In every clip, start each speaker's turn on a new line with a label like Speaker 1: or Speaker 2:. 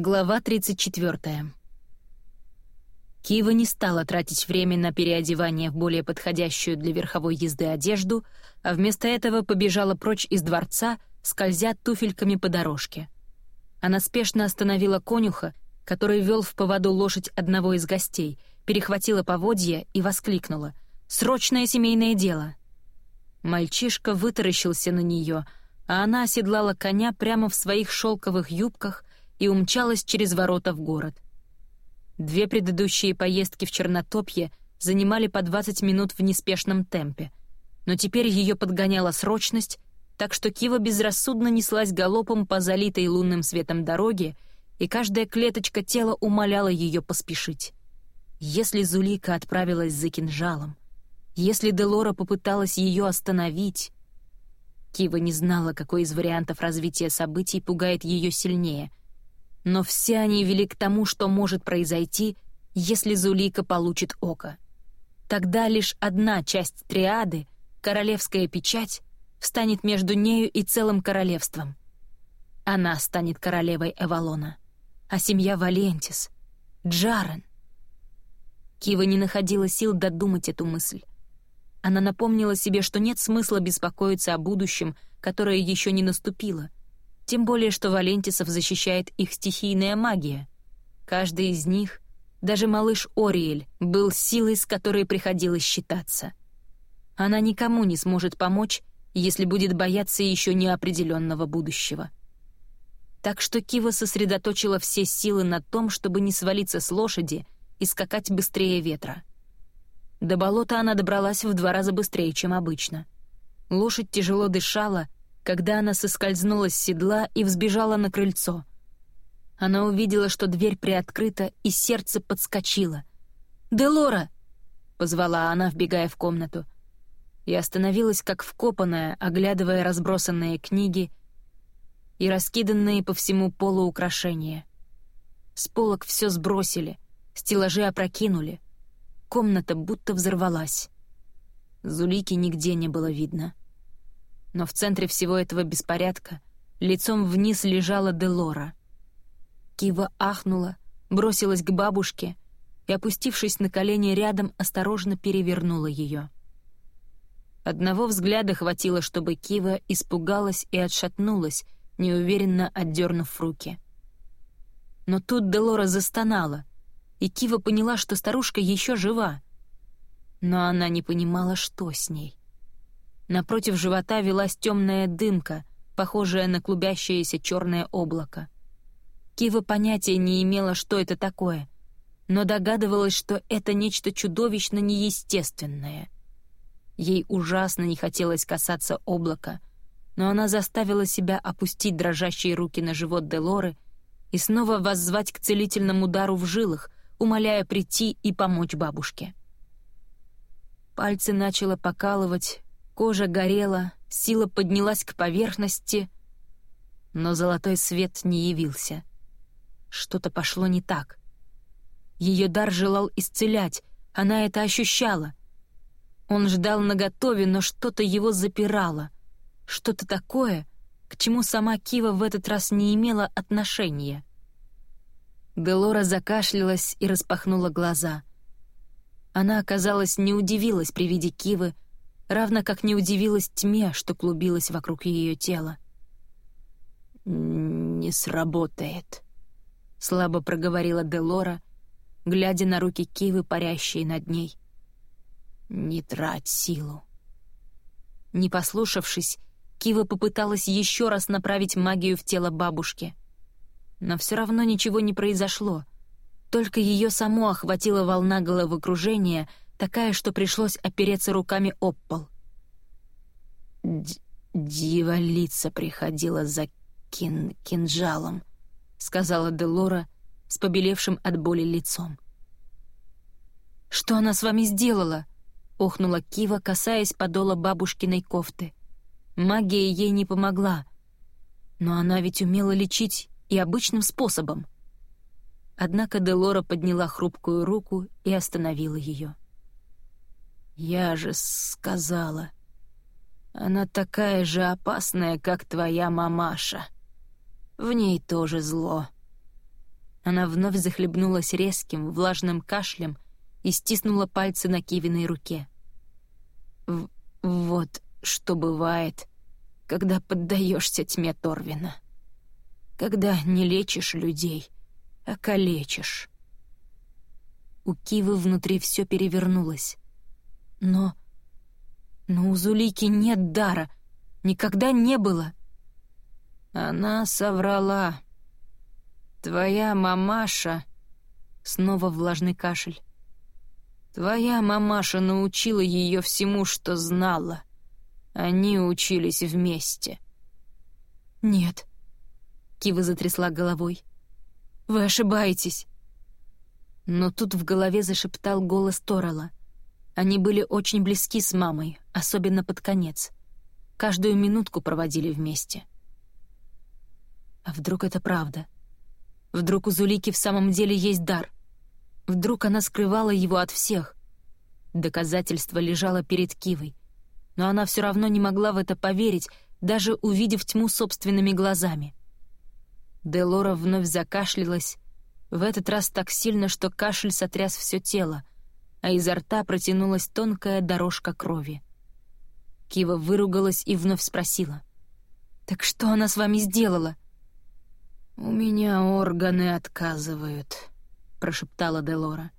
Speaker 1: Глава 34. Кива не стала тратить время на переодевание в более подходящую для верховой езды одежду, а вместо этого побежала прочь из дворца, скользя туфельками по дорожке. Она спешно остановила конюха, который вел в поводу лошадь одного из гостей, перехватила поводья и воскликнула «Срочное семейное дело!». Мальчишка вытаращился на нее, а она оседлала коня прямо в своих шелковых юбках и умчалась через ворота в город. Две предыдущие поездки в Чернотопье занимали по 20 минут в неспешном темпе, но теперь ее подгоняла срочность, так что Кива безрассудно неслась галопом по залитой лунным светом дороге, и каждая клеточка тела умоляла ее поспешить. Если Зулика отправилась за кинжалом, если Делора попыталась ее остановить... Кива не знала, какой из вариантов развития событий пугает ее сильнее — но все они вели к тому, что может произойти, если Зулика получит око. Тогда лишь одна часть триады, королевская печать, встанет между нею и целым королевством. Она станет королевой Эвалона, а семья Валентис — Джарен. Кива не находила сил додумать эту мысль. Она напомнила себе, что нет смысла беспокоиться о будущем, которое еще не наступило — тем более, что Валентисов защищает их стихийная магия. Каждый из них, даже малыш Ориэль, был силой, с которой приходилось считаться. Она никому не сможет помочь, если будет бояться еще неопределенного будущего. Так что Кива сосредоточила все силы на том, чтобы не свалиться с лошади и скакать быстрее ветра. До болота она добралась в два раза быстрее, чем обычно. Лошадь тяжело дышала, когда она соскользнула с седла и взбежала на крыльцо. Она увидела, что дверь приоткрыта, и сердце подскочило. «Делора!» — позвала она, вбегая в комнату. И остановилась, как вкопанная, оглядывая разбросанные книги и раскиданные по всему полу украшения. С полок все сбросили, стеллажи опрокинули. Комната будто взорвалась. Зулики нигде не было видно — но в центре всего этого беспорядка лицом вниз лежала Делора. Кива ахнула, бросилась к бабушке и, опустившись на колени рядом, осторожно перевернула ее. Одного взгляда хватило, чтобы Кива испугалась и отшатнулась, неуверенно отдернув руки. Но тут Делора застонала, и Кива поняла, что старушка еще жива. Но она не понимала, что с ней. Напротив живота велась темная дымка, похожая на клубящееся черное облако. Кива понятия не имела, что это такое, но догадывалась, что это нечто чудовищно неестественное. Ей ужасно не хотелось касаться облака, но она заставила себя опустить дрожащие руки на живот Делоры и снова воззвать к целительному удару в жилах, умоляя прийти и помочь бабушке. Пальцы начало покалывать, Кожа горела, сила поднялась к поверхности, но золотой свет не явился. Что-то пошло не так. Ее дар желал исцелять, она это ощущала. Он ждал наготове, но что-то его запирало. Что-то такое, к чему сама Кива в этот раз не имела отношения. Делора закашлялась и распахнула глаза. Она, оказалось, не удивилась при виде Кивы, равно как не удивилась тьме, что клубилась вокруг ее тела. «Не сработает», — слабо проговорила Делора, глядя на руки Кивы, парящие над ней. «Не трать силу». Не послушавшись, Кива попыталась еще раз направить магию в тело бабушки. Но все равно ничего не произошло. Только ее само охватила волна головокружения — такая, что пришлось опереться руками об пол. «Дьяволица приходила за кин кинжалом», — сказала Делора с побелевшим от боли лицом. «Что она с вами сделала?» — охнула Кива, касаясь подола бабушкиной кофты. Магия ей не помогла, но она ведь умела лечить и обычным способом. Однако Делора подняла хрупкую руку и остановила ее. «Я же сказала. Она такая же опасная, как твоя мамаша. В ней тоже зло. Она вновь захлебнулась резким, влажным кашлем и стиснула пальцы на Кивиной руке. В «Вот что бывает, когда поддаешься тьме Торвина. Когда не лечишь людей, а калечишь». У Кивы внутри все перевернулось. Но... Но у Зулики нет дара. Никогда не было. Она соврала. Твоя мамаша... Снова влажный кашель. Твоя мамаша научила ее всему, что знала. Они учились вместе. Нет. Кива затрясла головой. Вы ошибаетесь. Но тут в голове зашептал голос Торала. Они были очень близки с мамой, особенно под конец. Каждую минутку проводили вместе. А вдруг это правда? Вдруг у Зулики в самом деле есть дар? Вдруг она скрывала его от всех? Доказательство лежало перед Кивой, но она все равно не могла в это поверить, даже увидев тьму собственными глазами. Делора вновь закашлялась, в этот раз так сильно, что кашель сотряс все тело, а изо рта протянулась тонкая дорожка крови. Кива выругалась и вновь спросила. «Так что она с вами сделала?» «У меня органы отказывают», — прошептала Делора.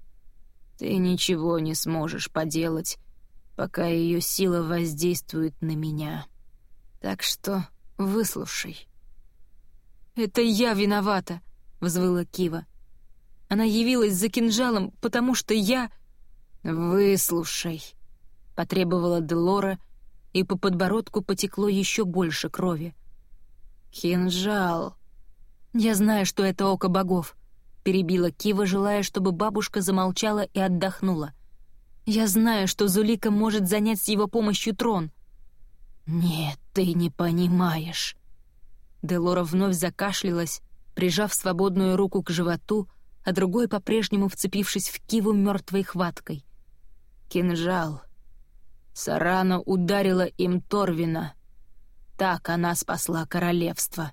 Speaker 1: «Ты ничего не сможешь поделать, пока ее сила воздействует на меня. Так что выслушай». «Это я виновата», — взвыла Кива. Она явилась за кинжалом, потому что я... «Выслушай», — потребовала Делора, и по подбородку потекло еще больше крови. «Кинжал». «Я знаю, что это око богов», — перебила Кива, желая, чтобы бабушка замолчала и отдохнула. «Я знаю, что Зулика может занять с его помощью трон». «Нет, ты не понимаешь». Делора вновь закашлялась, прижав свободную руку к животу, а другой по-прежнему вцепившись в Киву мертвой хваткой. «Кинжал. Сарана ударила им Торвина. Так она спасла королевство».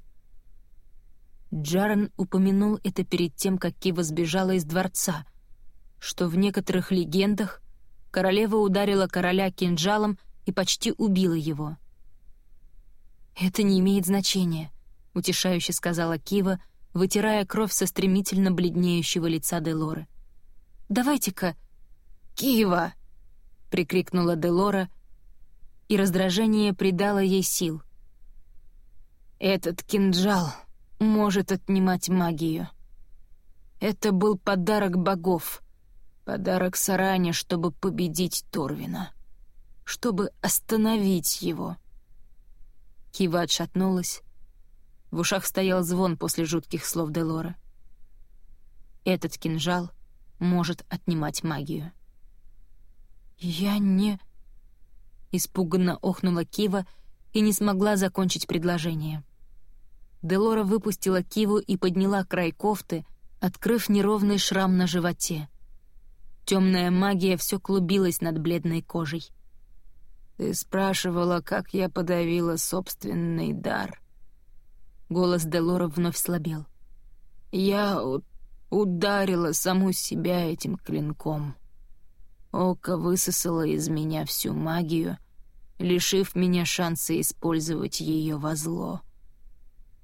Speaker 1: Джарен упомянул это перед тем, как Кива сбежала из дворца, что в некоторых легендах королева ударила короля кинжалом и почти убила его. «Это не имеет значения», — утешающе сказала Кива, — вытирая кровь со стремительно бледнеющего лица Делоры. «Давайте-ка...» «Кива!» — прикрикнула Делора, и раздражение придало ей сил. «Этот кинжал может отнимать магию. Это был подарок богов, подарок Саране, чтобы победить Торвина, чтобы остановить его». Кива отшатнулась, в ушах стоял звон после жутких слов Делора. Этот кинжал может отнимать магию. «Я не...» Испуганно охнула Кива и не смогла закончить предложение. Делора выпустила Киву и подняла край кофты, открыв неровный шрам на животе. Темная магия все клубилась над бледной кожей. «Ты спрашивала, как я подавила собственный дар», Голос Делора вновь слабел. «Я ударила саму себя этим клинком. Око высосало из меня всю магию, лишив меня шанса использовать ее во зло.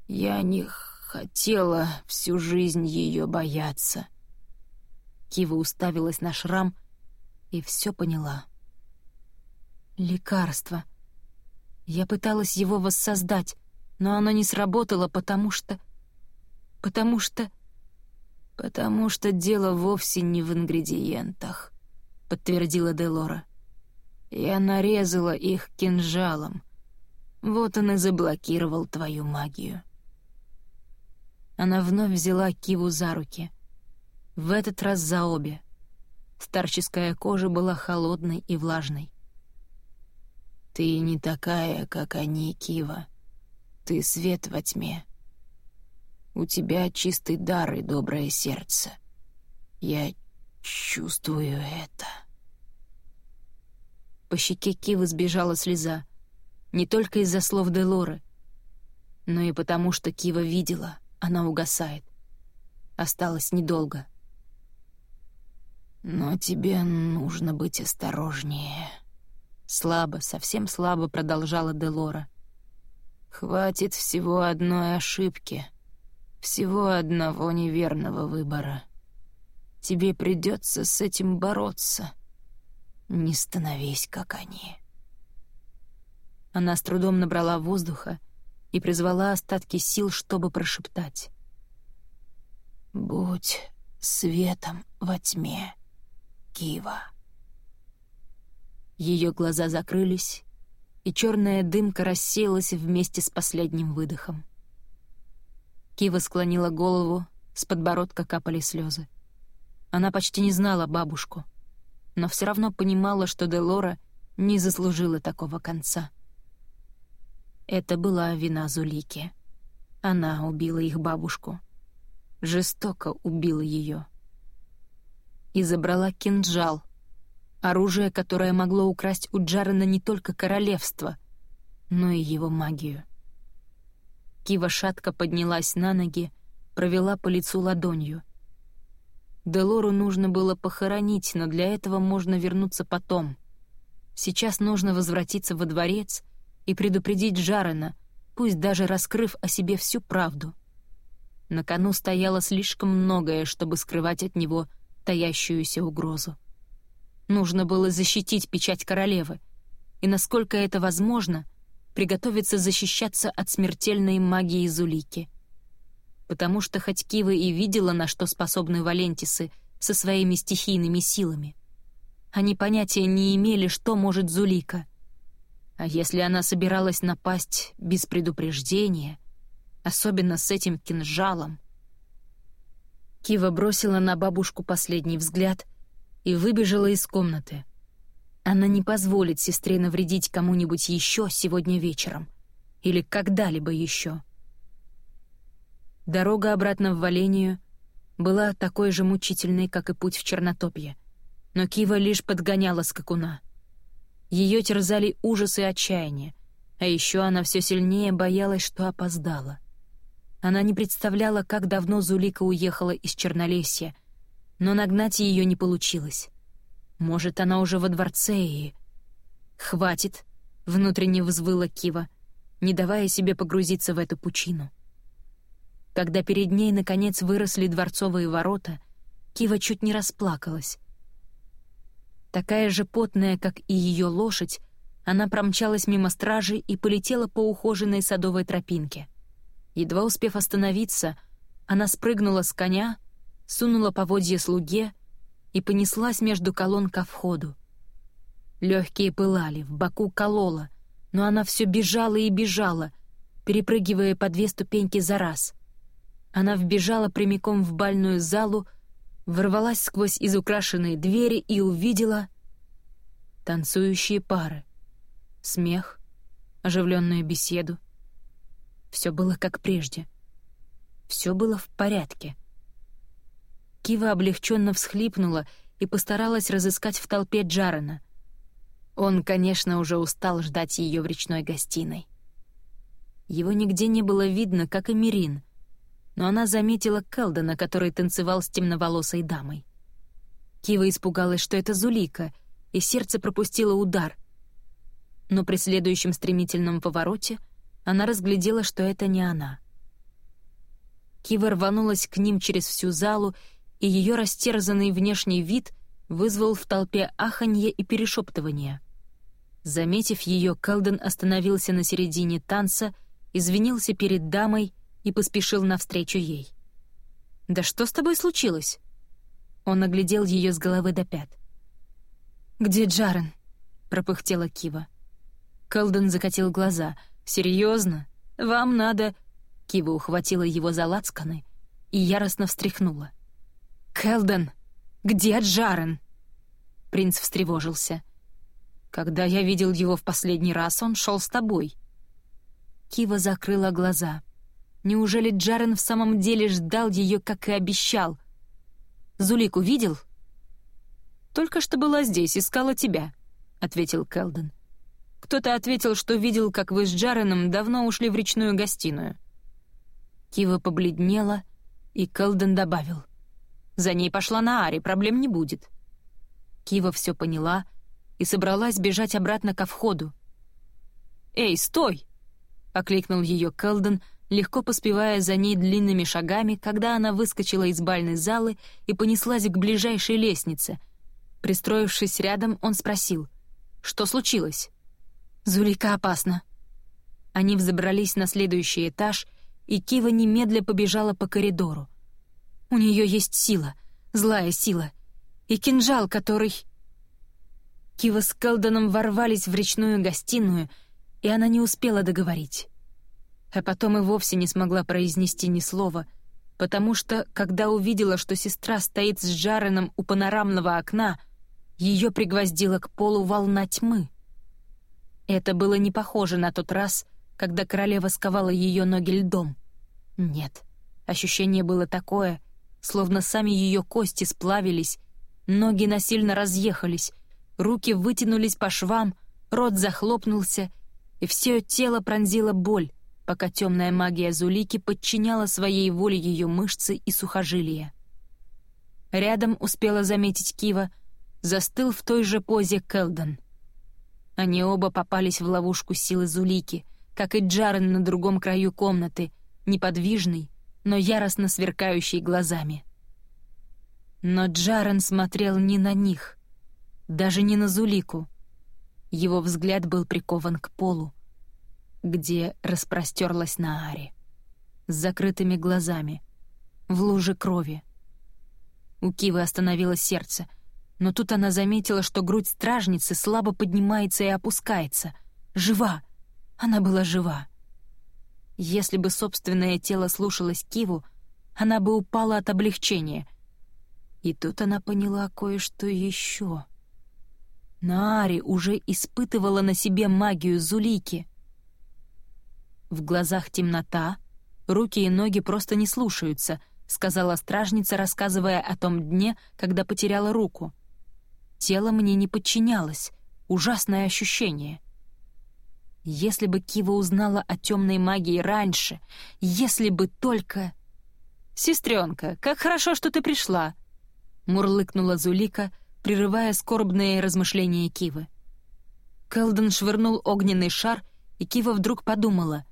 Speaker 1: Я не хотела всю жизнь ее бояться». Кива уставилась на шрам и все поняла. «Лекарство. Я пыталась его воссоздать, но оно не сработало, потому что... потому что... «Потому что дело вовсе не в ингредиентах», — подтвердила Делора. «Я нарезала их кинжалом. Вот он и заблокировал твою магию». Она вновь взяла Киву за руки. В этот раз за обе. Старческая кожа была холодной и влажной. «Ты не такая, как они, Кива», ты свет во тьме. У тебя чистый дар и доброе сердце. Я чувствую это. По щеке Кивы сбежала слеза. Не только из-за слов Делоры, но и потому, что Кива видела, она угасает. Осталось недолго. «Но тебе нужно быть осторожнее», — слабо, совсем слабо продолжала Делора. «Хватит всего одной ошибки, всего одного неверного выбора. Тебе придется с этим бороться. Не становись, как они». Она с трудом набрала воздуха и призвала остатки сил, чтобы прошептать. «Будь светом во тьме, Кива». Ее глаза закрылись, и черная дымка рассеялась вместе с последним выдохом. Кива склонила голову, с подбородка капали слезы. Она почти не знала бабушку, но все равно понимала, что Делора не заслужила такого конца. Это была вина Зулики. Она убила их бабушку. Жестоко убила ее. И забрала кинжал, оружие, которое могло украсть у Джарена не только королевство, но и его магию. Кива шатко поднялась на ноги, провела по лицу ладонью. Делору нужно было похоронить, но для этого можно вернуться потом. Сейчас нужно возвратиться во дворец и предупредить Жарена, пусть даже раскрыв о себе всю правду. На кону стояло слишком многое, чтобы скрывать от него таящуюся угрозу. Нужно было защитить печать королевы, и, насколько это возможно, приготовиться защищаться от смертельной магии Зулики. Потому что хоть Кива и видела, на что способны Валентисы со своими стихийными силами, они понятия не имели, что может Зулика — а если она собиралась напасть без предупреждения, особенно с этим кинжалом? Кива бросила на бабушку последний взгляд и выбежала из комнаты. Она не позволит сестре навредить кому-нибудь еще сегодня вечером или когда-либо еще. Дорога обратно в Валению была такой же мучительной, как и путь в Чернотопье, но Кива лишь подгоняла скакуна — ее терзали ужас и отчаяние, а еще она все сильнее боялась, что опоздала. Она не представляла, как давно Зулика уехала из Чернолесья, но нагнать ее не получилось. Может, она уже во дворце и... «Хватит!» — внутренне взвыла Кива, не давая себе погрузиться в эту пучину. Когда перед ней, наконец, выросли дворцовые ворота, Кива чуть не расплакалась. Такая же потная, как и ее лошадь, она промчалась мимо стражи и полетела по ухоженной садовой тропинке. Едва успев остановиться, она спрыгнула с коня, сунула поводье слуге и понеслась между колонн ко входу. Легкие пылали, в боку колола, но она все бежала и бежала, перепрыгивая по две ступеньки за раз. Она вбежала прямиком в бальную залу, ворвалась сквозь изукрашенные двери и увидела танцующие пары, смех, оживленную беседу. Все было как прежде. Все было в порядке. Кива облегченно всхлипнула и постаралась разыскать в толпе Джарена. Он, конечно, уже устал ждать ее в речной гостиной. Его нигде не было видно, как и Мирин — но она заметила Келдена, который танцевал с темноволосой дамой. Кива испугалась, что это Зулика, и сердце пропустило удар. Но при следующем стремительном повороте она разглядела, что это не она. Кива рванулась к ним через всю залу, и ее растерзанный внешний вид вызвал в толпе аханье и перешептывание. Заметив ее, Келден остановился на середине танца, извинился перед дамой — и поспешил навстречу ей. «Да что с тобой случилось?» Он оглядел ее с головы до пят. «Где Джарен?» — пропыхтела Кива. Кэлден закатил глаза. «Серьезно? Вам надо...» Кива ухватила его за лацканы и яростно встряхнула. «Кэлден, где Джарен?» Принц встревожился. «Когда я видел его в последний раз, он шел с тобой». Кива закрыла глаза — Неужели Джарен в самом деле ждал ее, как и обещал? Зулику видел? «Только что была здесь, искала тебя», — ответил Келден. «Кто-то ответил, что видел, как вы с Джареном давно ушли в речную гостиную». Кива побледнела И Келден добавил. «За ней пошла на Ари, проблем не будет». Кива все поняла и собралась бежать обратно ко входу. «Эй, стой!» — окликнул ее Келден, легко поспевая за ней длинными шагами, когда она выскочила из бальной залы и понеслась к ближайшей лестнице. Пристроившись рядом, он спросил, «Что случилось?» «Зулика опасно». Они взобрались на следующий этаж, и Кива немедля побежала по коридору. «У нее есть сила, злая сила, и кинжал, который...» Кива с Келдоном ворвались в речную гостиную, и она не успела договорить а потом и вовсе не смогла произнести ни слова, потому что, когда увидела, что сестра стоит с Джареном у панорамного окна, ее пригвоздила к полу волна тьмы. Это было не похоже на тот раз, когда королева сковала ее ноги льдом. Нет, ощущение было такое, словно сами ее кости сплавились, ноги насильно разъехались, руки вытянулись по швам, рот захлопнулся, и все тело пронзила боль, пока темная магия Зулики подчиняла своей воле ее мышцы и сухожилия. Рядом успела заметить Кива, застыл в той же позе Келден. Они оба попались в ловушку силы Зулики, как и Джарен на другом краю комнаты, неподвижный, но яростно сверкающий глазами. Но Джарен смотрел не на них, даже не на Зулику. Его взгляд был прикован к полу, где распростерлась Наари. С закрытыми глазами, в луже крови. У Кивы остановилось сердце, но тут она заметила, что грудь стражницы слабо поднимается и опускается. Жива! Она была жива. Если бы собственное тело слушалось Киву, она бы упала от облегчения. И тут она поняла кое-что еще. Наари уже испытывала на себе магию Зулики — в глазах темнота, руки и ноги просто не слушаются, сказала стражница, рассказывая о том дне, когда потеряла руку. Тело мне не подчинялось, ужасное ощущение. Если бы Кива узнала о темной магии раньше, если бы только... «Сестренка, как хорошо, что ты пришла!» — мурлыкнула Зулика, прерывая скорбные размышления Кивы. Келден швырнул огненный шар, и Кива вдруг подумала,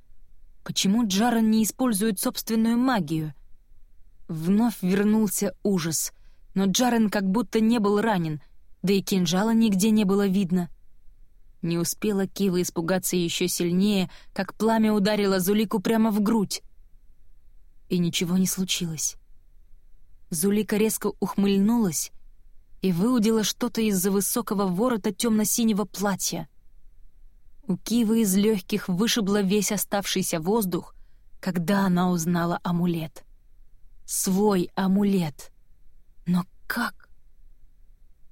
Speaker 1: Почему Джаран не использует собственную магию? Вновь вернулся ужас, но Джарен как будто не был ранен, да и кинжала нигде не было видно. Не успела Кива испугаться еще сильнее, как пламя ударило Зулику прямо в грудь. И ничего не случилось. Зулика резко ухмыльнулась и выудила что-то из-за высокого ворота темно-синего платья — у Кивы из легких вышибло весь оставшийся воздух, когда она узнала амулет. Свой амулет. Но как?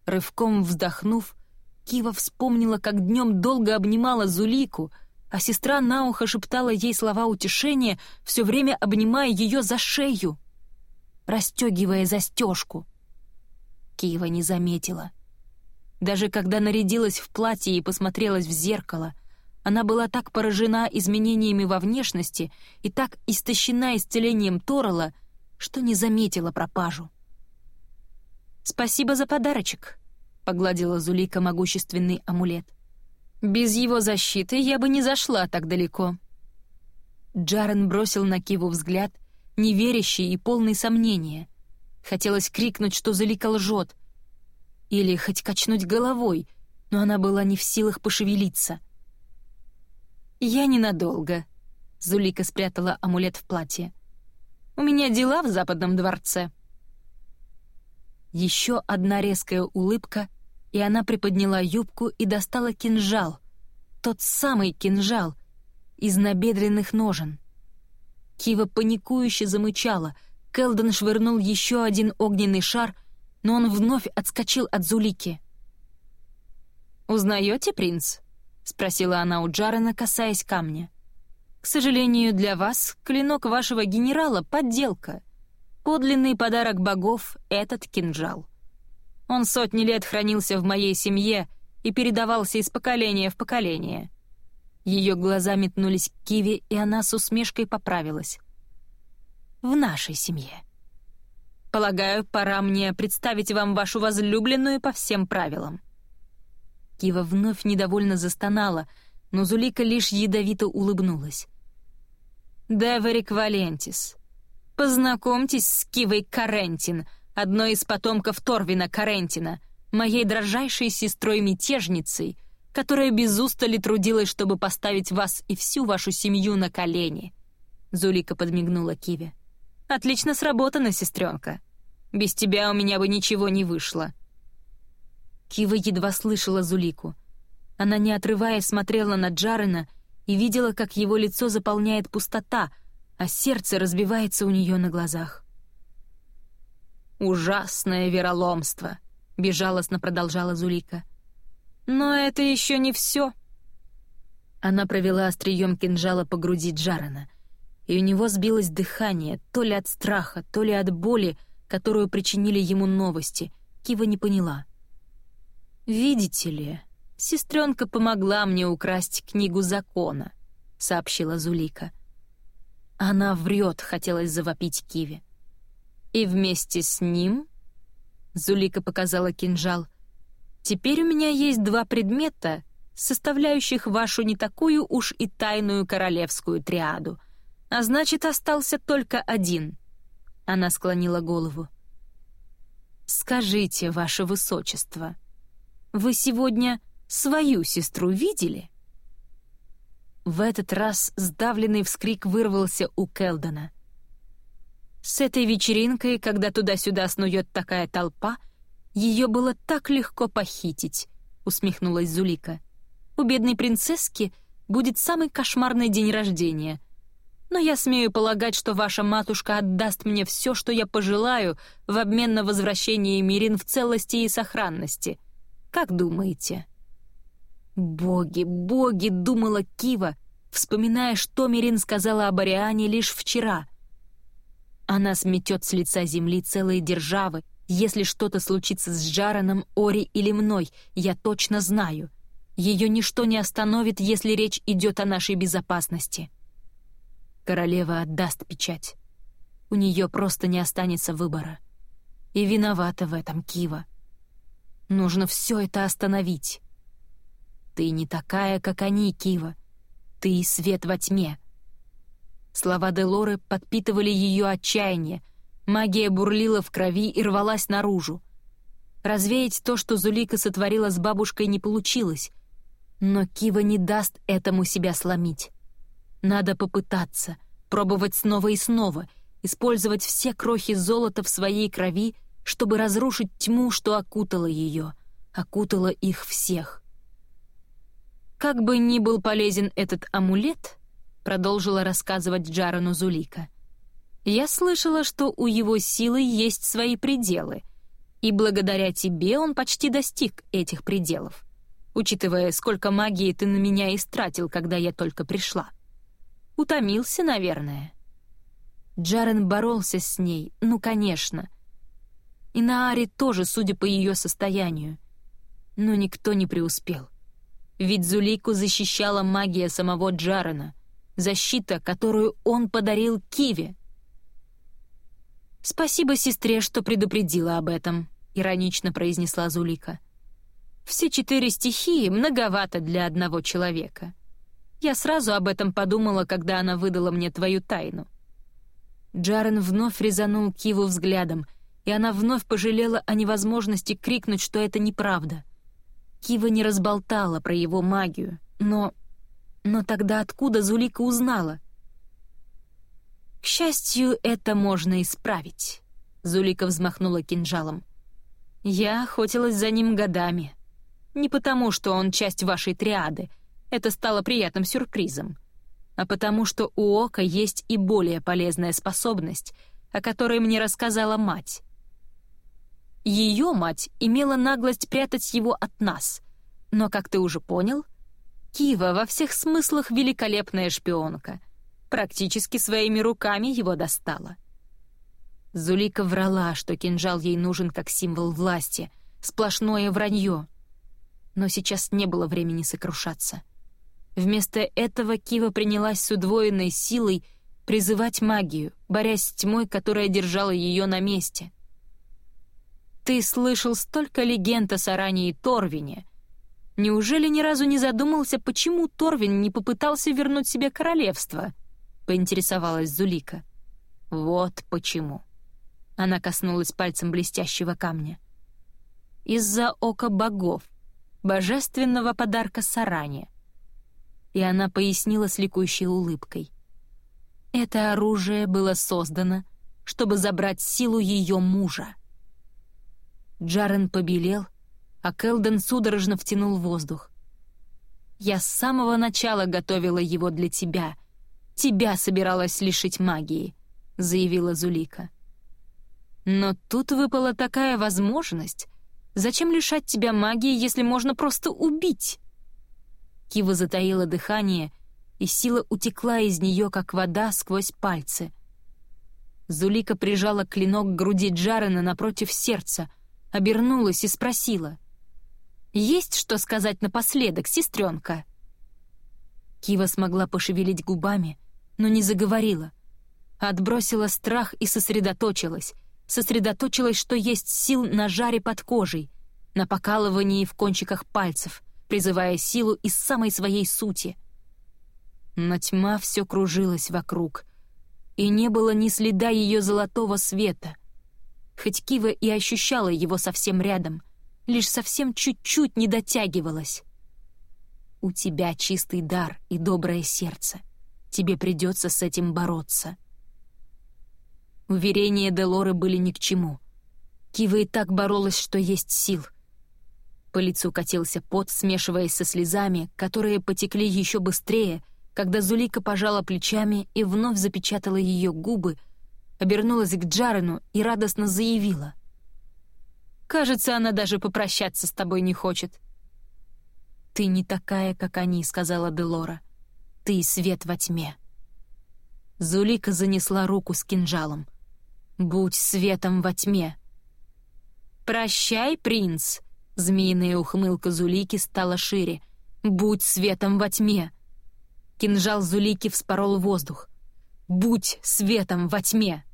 Speaker 1: Рывком вздохнув, Кива вспомнила, как днем долго обнимала Зулику, а сестра на ухо шептала ей слова утешения, все время обнимая ее за шею, расстегивая застежку. Кива не заметила. Даже когда нарядилась в платье и посмотрелась в зеркало — она была так поражена изменениями во внешности и так истощена исцелением Торрелла, что не заметила пропажу. «Спасибо за подарочек», — погладила Зулика могущественный амулет. «Без его защиты я бы не зашла так далеко». Джарен бросил на Киву взгляд, неверящий и полный сомнения. Хотелось крикнуть, что Зулика лжет, или хоть качнуть головой, но она была не в силах пошевелиться — «Я ненадолго», — Зулика спрятала амулет в платье. «У меня дела в западном дворце». Еще одна резкая улыбка, и она приподняла юбку и достала кинжал. Тот самый кинжал из набедренных ножен. Кива паникующе замычала. Келден швырнул еще один огненный шар, но он вновь отскочил от Зулики. «Узнаете, принц?» — спросила она у Джарена, касаясь камня. «К сожалению для вас, клинок вашего генерала — подделка. Подлинный подарок богов — этот кинжал. Он сотни лет хранился в моей семье и передавался из поколения в поколение». Ее глаза метнулись к Киве, и она с усмешкой поправилась. «В нашей семье». Полагаю, пора мне представить вам вашу возлюбленную по всем правилам». Кива вновь недовольно застонала, но Зулика лишь ядовито улыбнулась. «Деверик Валентис, познакомьтесь с Кивой Карентин, одной из потомков Торвина Карентина, моей дрожайшей сестрой-мятежницей, которая без устали трудилась, чтобы поставить вас и всю вашу семью на колени». Зулика подмигнула Киве. «Отлично сработано, сестренка. Без тебя у меня бы ничего не вышло». Кива едва слышала Зулику. Она, не отрываясь, смотрела на Джарена и видела, как его лицо заполняет пустота, а сердце разбивается у нее на глазах. «Ужасное вероломство», — безжалостно продолжала Зулика. «Но это еще не все». Она провела острием кинжала по груди Джарена — и у него сбилось дыхание, то ли от страха, то ли от боли, которую причинили ему новости. Кива не поняла. «Видите ли, сестренка помогла мне украсть книгу закона», — сообщила Зулика. Она врет, хотелось завопить Киве. «И вместе с ним...» — Зулика показала кинжал. «Теперь у меня есть два предмета, составляющих вашу не такую уж и тайную королевскую триаду — а значит, остался только один. Она склонила голову. «Скажите, ваше высочество, вы сегодня свою сестру видели?» В этот раз сдавленный вскрик вырвался у Келдона. С этой вечеринкой, когда туда-сюда снует такая толпа, ее было так легко похитить, усмехнулась Зулика. У бедной принцесски будет самый кошмарный день рождения — но я смею полагать, что ваша матушка отдаст мне все, что я пожелаю, в обмен на возвращение Мирин в целости и сохранности. Как думаете?» «Боги, боги!» — думала Кива, вспоминая, что Мирин сказала об Ариане лишь вчера. Она сметет с лица земли целые державы, если что-то случится с Джараном, Ори или мной, я точно знаю. Ее ничто не остановит, если речь идет о нашей безопасности. Королева отдаст печать. У нее просто не останется выбора. И виновата в этом Кива. Нужно все это остановить. Ты не такая, как они, Кива. Ты свет во тьме. Слова Делоры подпитывали ее отчаяние. Магия бурлила в крови и рвалась наружу. Развеять то, что Зулика сотворила с бабушкой, не получилось. Но Кива не даст этому себя сломить. Надо попытаться, пробовать снова и снова, использовать все крохи золота в своей крови, чтобы разрушить тьму, что окутала ее, окутала их всех. «Как бы ни был полезен этот амулет», — продолжила рассказывать Джарану Зулика, «я слышала, что у его силы есть свои пределы, и благодаря тебе он почти достиг этих пределов, учитывая, сколько магии ты на меня истратил, когда я только пришла. Утомился, наверное. Джарен боролся с ней, ну, конечно. И Наари тоже, судя по ее состоянию. Но никто не преуспел. Ведь Зулейку защищала магия самого Джарена, защита, которую он подарил Киве. «Спасибо сестре, что предупредила об этом», — иронично произнесла Зулика. «Все четыре стихии многовато для одного человека. Я сразу об этом подумала, когда она выдала мне твою тайну». Джарен вновь резанул Киву взглядом, и она вновь пожалела о невозможности крикнуть, что это неправда. Кива не разболтала про его магию, но... Но тогда откуда Зулика узнала? «К счастью, это можно исправить», — Зулика взмахнула кинжалом. «Я охотилась за ним годами. Не потому, что он часть вашей триады, это стало приятным сюрпризом, а потому что у Ока есть и более полезная способность, о которой мне рассказала мать. Ее мать имела наглость прятать его от нас, но, как ты уже понял, Кива во всех смыслах великолепная шпионка, практически своими руками его достала. Зулика врала, что кинжал ей нужен как символ власти, сплошное вранье. Но сейчас не было времени сокрушаться. Вместо этого Кива принялась с удвоенной силой призывать магию, борясь с тьмой, которая держала ее на месте. Ты слышал столько легенд о Саране и Торвине. Неужели ни разу не задумался, почему Торвин не попытался вернуть себе королевство?» — поинтересовалась Зулика. «Вот почему». Она коснулась пальцем блестящего камня. «Из-за ока богов, божественного подарка Саране». И она пояснила с ликующей улыбкой. «Это оружие было создано, чтобы забрать силу ее мужа». Джарен побелел, а Келден судорожно втянул воздух. «Я с самого начала готовила его для тебя. Тебя собиралась лишить магии», — заявила Зулика. «Но тут выпала такая возможность. Зачем лишать тебя магии, если можно просто убить?» Кива затаила дыхание, и сила утекла из нее, как вода, сквозь пальцы. Зулика прижала клинок к груди Джарена напротив сердца, обернулась и спросила. «Есть что сказать напоследок, сестренка?» Кива смогла пошевелить губами, но не заговорила. Отбросила страх и сосредоточилась. Сосредоточилась, что есть сил на жаре под кожей, на покалывании в кончиках пальцев, призывая силу из самой своей сути. Но тьма все кружилась вокруг, и не было ни следа ее золотого света — хоть Кива и ощущала его совсем рядом, лишь совсем чуть-чуть не дотягивалась. «У тебя чистый дар и доброе сердце. Тебе придется с этим бороться». Уверения Делоры были ни к чему. Кива и так боролась, что есть сил. По лицу катился пот, смешиваясь со слезами, которые потекли еще быстрее, когда Зулика пожала плечами и вновь запечатала ее губы, обернулась к Джарену и радостно заявила. «Кажется, она даже попрощаться с тобой не хочет». «Ты не такая, как они», — сказала Делора. «Ты свет во тьме». Зулика занесла руку с кинжалом. «Будь светом во тьме». «Прощай, принц!» — змеиная ухмылка Зулики стала шире. «Будь светом во тьме!» Кинжал Зулики вспорол воздух. «Будь светом во тьме!»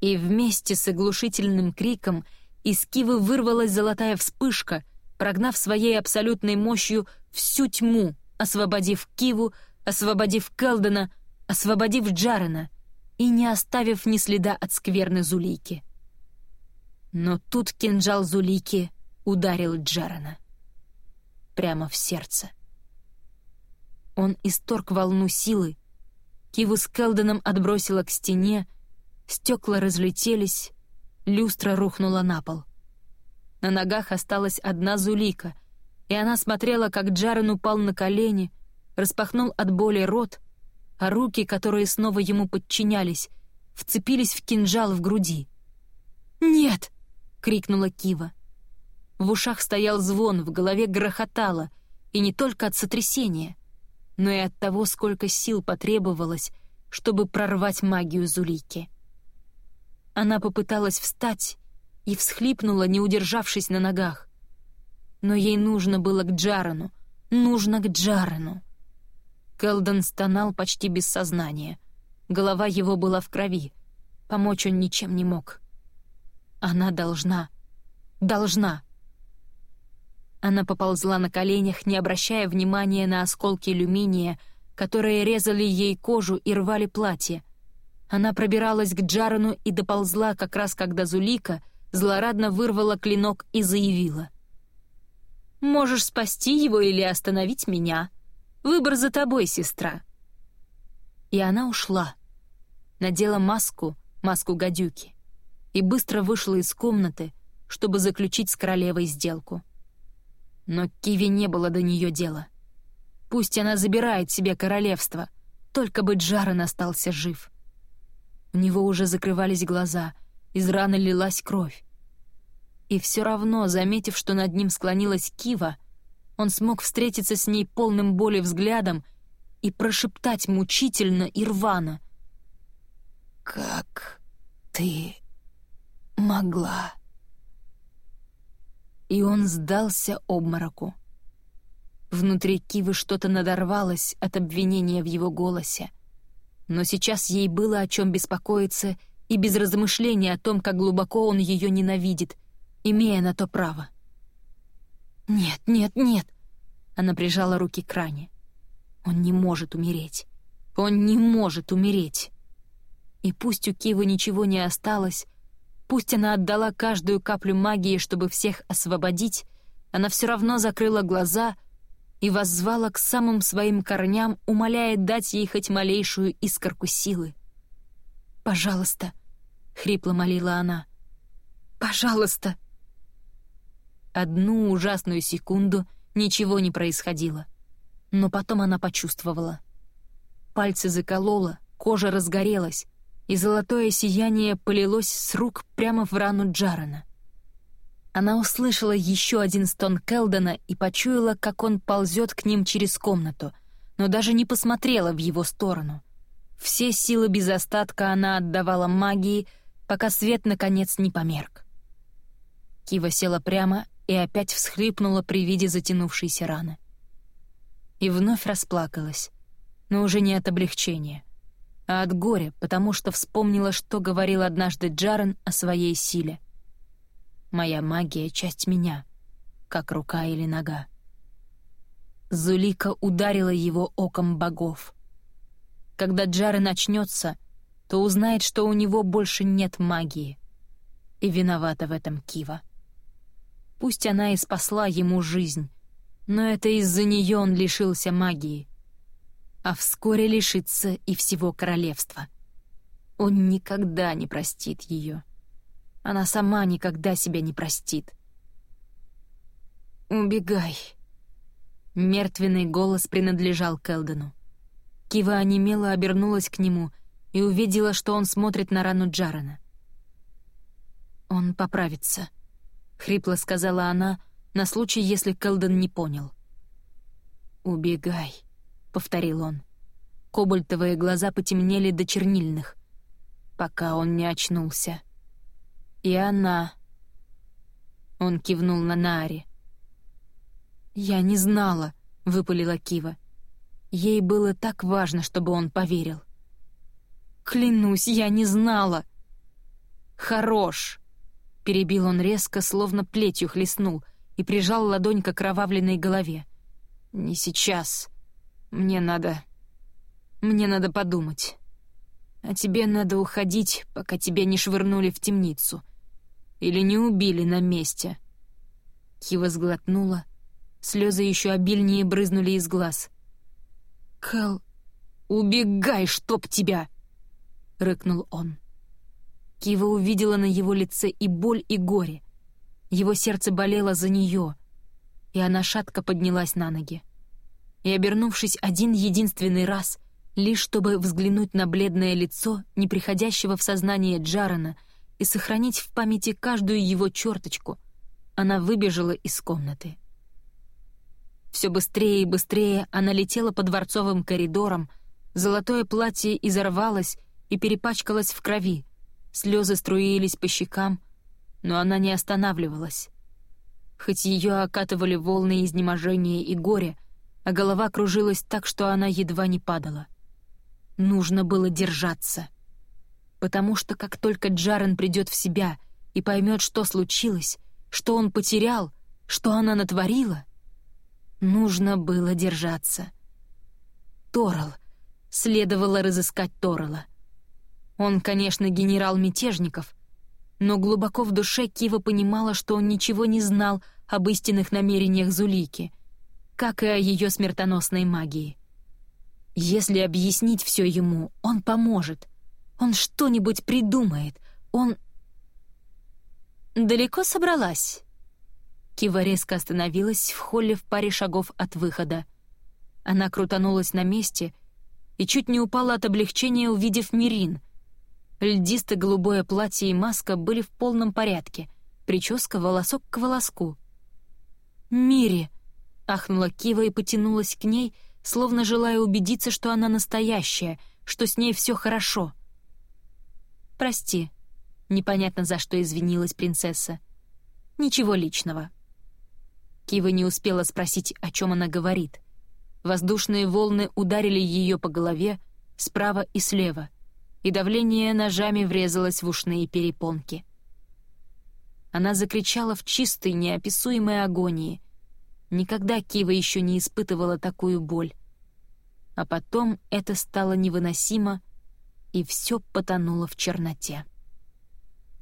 Speaker 1: И вместе с оглушительным криком из Кивы вырвалась золотая вспышка, прогнав своей абсолютной мощью всю тьму, освободив Киву, освободив Келдена, освободив Джарена и не оставив ни следа от скверны Зулики. Но тут кинжал Зулики ударил Джарена. Прямо в сердце. Он исторг волну силы, Киву с Келденом отбросила к стене, Стекла разлетелись, люстра рухнула на пол. На ногах осталась одна Зулика, и она смотрела, как Джарен упал на колени, распахнул от боли рот, а руки, которые снова ему подчинялись, вцепились в кинжал в груди. «Нет!» — крикнула Кива. В ушах стоял звон, в голове грохотало, и не только от сотрясения, но и от того, сколько сил потребовалось, чтобы прорвать магию Зулики. Она попыталась встать и всхлипнула, не удержавшись на ногах. Но ей нужно было к Джарану, нужно к Джарану. Келден стонал почти без сознания. Голова его была в крови. Помочь он ничем не мог. Она должна, должна. Она поползла на коленях, не обращая внимания на осколки алюминия, которые резали ей кожу и рвали платье, она пробиралась к Джарану и доползла как раз когда Зулика злорадно вырвала клинок и заявила. «Можешь спасти его или остановить меня. Выбор за тобой, сестра». И она ушла. Надела маску, маску гадюки, и быстро вышла из комнаты, чтобы заключить с королевой сделку. Но Киви не было до нее дела. Пусть она забирает себе королевство, только бы Джарен остался жив. У него уже закрывались глаза, из раны лилась кровь. И все равно, заметив, что над ним склонилась Кива, он смог встретиться с ней полным боли взглядом и прошептать мучительно и рвано. «Как ты могла?» И он сдался обмороку. Внутри Кивы что-то надорвалось от обвинения в его голосе но сейчас ей было о чем беспокоиться и без размышления о том, как глубоко он ее ненавидит, имея на то право. «Нет, нет, нет!» Она прижала руки к ране. «Он не может умереть. Он не может умереть!» И пусть у Кивы ничего не осталось, пусть она отдала каждую каплю магии, чтобы всех освободить, она все равно закрыла глаза и воззвала к самым своим корням, умоляя дать ей хоть малейшую искорку силы. «Пожалуйста», — хрипло молила она, — «пожалуйста». Одну ужасную секунду ничего не происходило, но потом она почувствовала. Пальцы заколола, кожа разгорелась, и золотое сияние полилось с рук прямо в рану Джарена. Она услышала еще один стон Келдона и почуяла, как он ползет к ним через комнату, но даже не посмотрела в его сторону. Все силы без остатка она отдавала магии, пока свет, наконец, не померк. Кива села прямо и опять всхлипнула при виде затянувшейся раны. И вновь расплакалась, но уже не от облегчения а от горя, потому что вспомнила, что говорил однажды Джарен о своей силе. «Моя магия — часть меня, как рука или нога». Зулика ударила его оком богов. Когда Джарен начнется, то узнает, что у него больше нет магии. И виновата в этом Кива. Пусть она и спасла ему жизнь, но это из-за нее он лишился магии — а вскоре лишится и всего королевства. Он никогда не простит ее. Она сама никогда себя не простит. «Убегай!» Мертвенный голос принадлежал Келдену. Кива онемело обернулась к нему и увидела, что он смотрит на рану Джарена. «Он поправится», — хрипло сказала она, на случай, если Келден не понял. «Убегай», — повторил он. Кобальтовые глаза потемнели до чернильных, пока он не очнулся. И она... Он кивнул на Нааре. «Я не знала», — выпалила Кива. Ей было так важно, чтобы он поверил. «Клянусь, я не знала!» «Хорош!» — перебил он резко, словно плетью хлестнул, и прижал ладонь к окровавленной голове. «Не сейчас. Мне надо... Мне надо подумать. А тебе надо уходить, пока тебя не швырнули в темницу. Или не убили на месте». Кива сглотнула. Слезы еще обильнее брызнули из глаз. «Кэл, убегай, чтоб тебя!» — рыкнул он. Кива увидела на его лице и боль, и горе. Его сердце болело за нее, и она шатко поднялась на ноги и, обернувшись один единственный раз, лишь чтобы взглянуть на бледное лицо неприходящего в сознание Джарана и сохранить в памяти каждую его черточку, она выбежала из комнаты. Все быстрее и быстрее она летела по дворцовым коридорам, золотое платье изорвалось и перепачкалось в крови, слезы струились по щекам, но она не останавливалась. Хоть ее окатывали волны изнеможения и горя, а голова кружилась так, что она едва не падала. Нужно было держаться. Потому что как только Джарен придет в себя и поймет, что случилось, что он потерял, что она натворила, нужно было держаться. Торал. Следовало разыскать Торала. Он, конечно, генерал мятежников, но глубоко в душе Кива понимала, что он ничего не знал об истинных намерениях Зулики, как и о ее смертоносной магии. Если объяснить все ему, он поможет. Он что-нибудь придумает. Он... «Далеко собралась?» Кива резко остановилась в холле в паре шагов от выхода. Она крутанулась на месте и чуть не упала от облегчения, увидев Мирин. Льдисто-голубое платье и маска были в полном порядке, прическа волосок к волоску. «Мири!» Ахнула Кива и потянулась к ней, словно желая убедиться, что она настоящая, что с ней все хорошо. «Прости», — непонятно за что извинилась принцесса. «Ничего личного». Кива не успела спросить, о чем она говорит. Воздушные волны ударили ее по голове справа и слева, и давление ножами врезалось в ушные перепонки. Она закричала в чистой, неописуемой агонии. Никогда Кива еще не испытывала такую боль. А потом это стало невыносимо, и все потонуло в черноте.